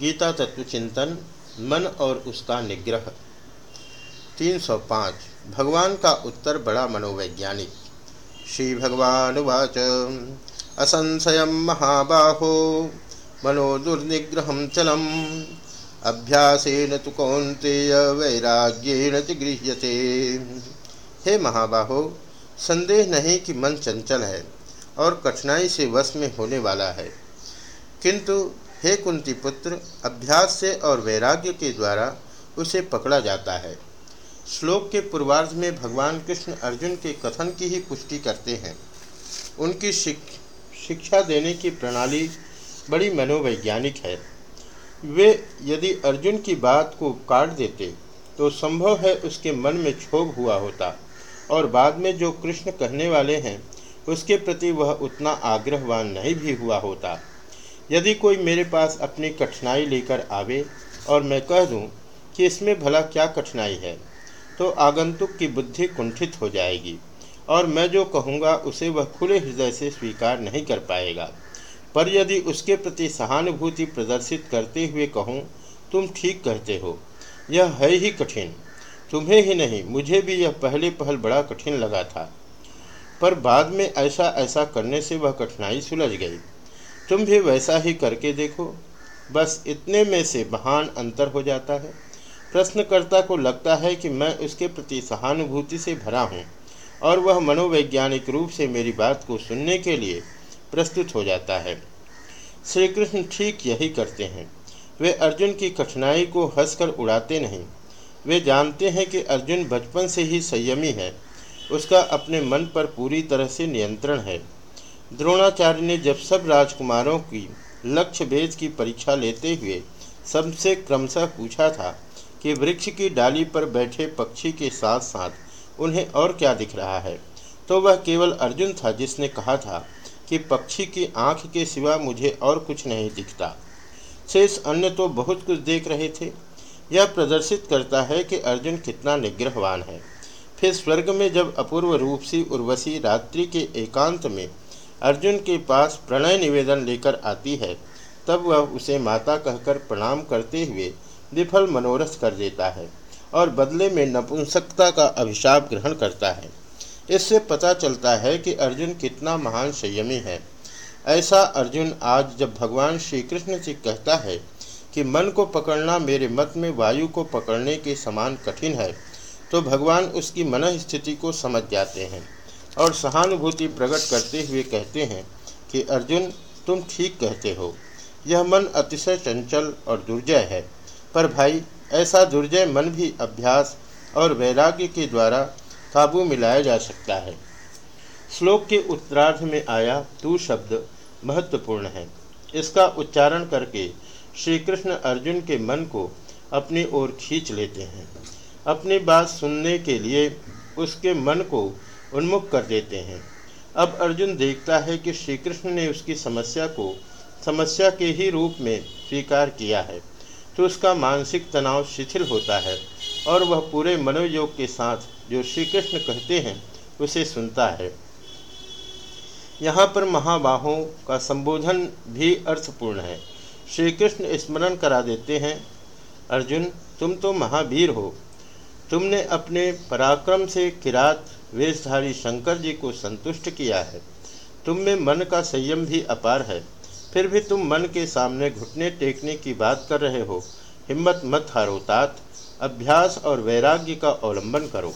गीता तत्व चिंतन, मन और उसका निग्रह। 305 भगवान का उत्तर बड़ा मनोवैज्ञानिक। श्री भगवान उवाच असंशय महाबाहो। मनो दुर्निग्रह चलम। अभ्यासेन तो कौंतेय वैराग्येण च गृह्यते। हे महाबाहो, संदेह नहीं कि मन चंचल है और कठिनाई से वश में होने वाला है। किंतु हे कुंती पुत्र, अभ्यास से और वैराग्य के द्वारा उसे पकड़ा जाता है। श्लोक के पूर्वार्ध में भगवान कृष्ण अर्जुन के कथन की ही पुष्टि करते हैं। उनकी शिक्षा देने की प्रणाली बड़ी मनोवैज्ञानिक है। वे यदि अर्जुन की बात को काट देते तो संभव है उसके मन में क्षोभ हुआ होता, और बाद में जो कृष्ण कहने वाले हैं, उसके प्रति वह उतना आग्रहवान नहीं भी हुआ होता। यदि कोई मेरे पास अपनी कठिनाई लेकर आवे और मैं कह दूँ कि इसमें भला क्या कठिनाई है तो आगंतुक की बुद्धि कुंठित हो जाएगी और मैं जो कहूँगा उसे वह खुले हृदय से स्वीकार नहीं कर पाएगा। पर यदि उसके प्रति सहानुभूति प्रदर्शित करते हुए कहूँ, तुम ठीक कहते हो, यह है ही कठिन। तुम्हें ही नहीं, मुझे भी यह पहले पहल बड़ा कठिन लगा था। पर बाद में ऐसा ऐसा करने से वह कठिनाई सुलझ गई। तुम भी वैसा ही करके देखो। बस इतने में से महान अंतर हो जाता है। प्रश्नकर्ता को लगता है कि मैं उसके प्रति सहानुभूति से भरा हूँ और वह मनोवैज्ञानिक रूप से मेरी बात को सुनने के लिए प्रस्तुत हो जाता है। श्री कृष्ण ठीक यही करते हैं। वे अर्जुन की कठिनाई को हंसकर उड़ाते नहीं। वे जानते हैं कि अर्जुन बचपन से ही संयमी है। उसका अपने मन पर पूरी तरह से नियंत्रण है। द्रोणाचार्य ने जब सब राजकुमारों की लक्ष्य भेद की परीक्षा लेते हुए सबसे क्रमशः पूछा था कि वृक्ष की डाली पर बैठे पक्षी के साथ साथ उन्हें और क्या दिख रहा है तो वह केवल अर्जुन था जिसने कहा था कि पक्षी की आँख के सिवा मुझे और कुछ नहीं दिखता। शेष अन्य तो बहुत कुछ देख रहे थे। यह प्रदर्शित करता है कि अर्जुन कितना निग्रहवान है। फिर स्वर्ग में जब अपूर्व रूप से उर्वशी रात्रि के एकांत में अर्जुन के पास प्रणय निवेदन लेकर आती है। तब वह उसे माता कहकर प्रणाम करते हुए विफल मनोरथ कर देता है और बदले में नपुंसकता का अभिशाप ग्रहण करता है। इससे पता चलता है कि अर्जुन कितना महान संयमी है। ऐसा अर्जुन आज जब भगवान श्री कृष्ण से कहता है कि मन को पकड़ना मेरे मत में वायु को पकड़ने के समान कठिन है तो भगवान उसकी मन स्थिति को समझ जाते हैं। और सहानुभूति प्रकट करते हुए कहते हैं कि, अर्जुन, तुम ठीक कहते हो। यह मन अतिशय चंचल और दुर्जय है। पर भाई, ऐसा दुर्जय मन भी अभ्यास और वैराग्य के द्वारा काबू में लाया जा सकता है। श्लोक के उत्तरार्ध में आया तू शब्द महत्वपूर्ण है। इसका उच्चारण करके श्री कृष्ण अर्जुन के मन को अपनी ओर खींच लेते हैं। अपनी बात सुनने के लिए उसके मन को उन्मुख कर देते हैं। अब अर्जुन देखता है कि श्री कृष्ण ने उसकी समस्या को समस्या के ही रूप में स्वीकार किया है तो उसका मानसिक तनाव शिथिल होता है और वह पूरे मनोयोग के साथ जो श्री कृष्ण कहते हैं, उसे सुनता है। यहाँ पर महाबाहों का संबोधन भी अर्थपूर्ण है। श्री कृष्ण स्मरण करा देते हैं, अर्जुन, तुम तो महावीर हो। तुमने अपने पराक्रम से किरात वेशधारी शंकर जी को संतुष्ट किया है। तुम में मन का संयम भी अपार है। फिर भी तुम मन के सामने घुटने टेकने की बात कर रहे हो। हिम्मत मत हारो, तात। अभ्यास और वैराग्य का अवलंबन करो।